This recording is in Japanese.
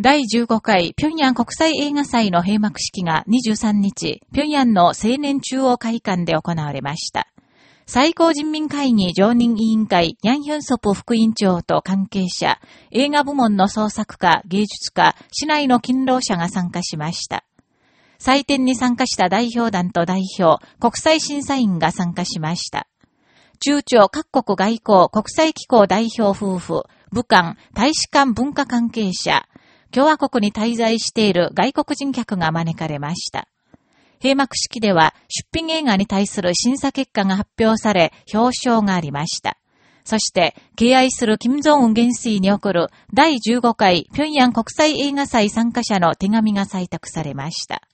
第15回平壌国際映画祭の閉幕式が23日、平壌の青年中央会館で行われました。最高人民会議常任委員会ニャンヒョンソプ副委員長と関係者、映画部門の創作家、芸術家、市内の勤労者が参加しました。祭典に参加した代表団と代表、国際審査員が参加しました。中朝各国外交国際機構代表夫婦、武漢、大使館文化関係者、共和国に滞在している外国人客が招かれました。閉幕式では出品映画に対する審査結果が発表され、表彰がありました。そして、敬愛する金正恩元帥に送る第15回平壌国際映画祭参加者の手紙が採択されました。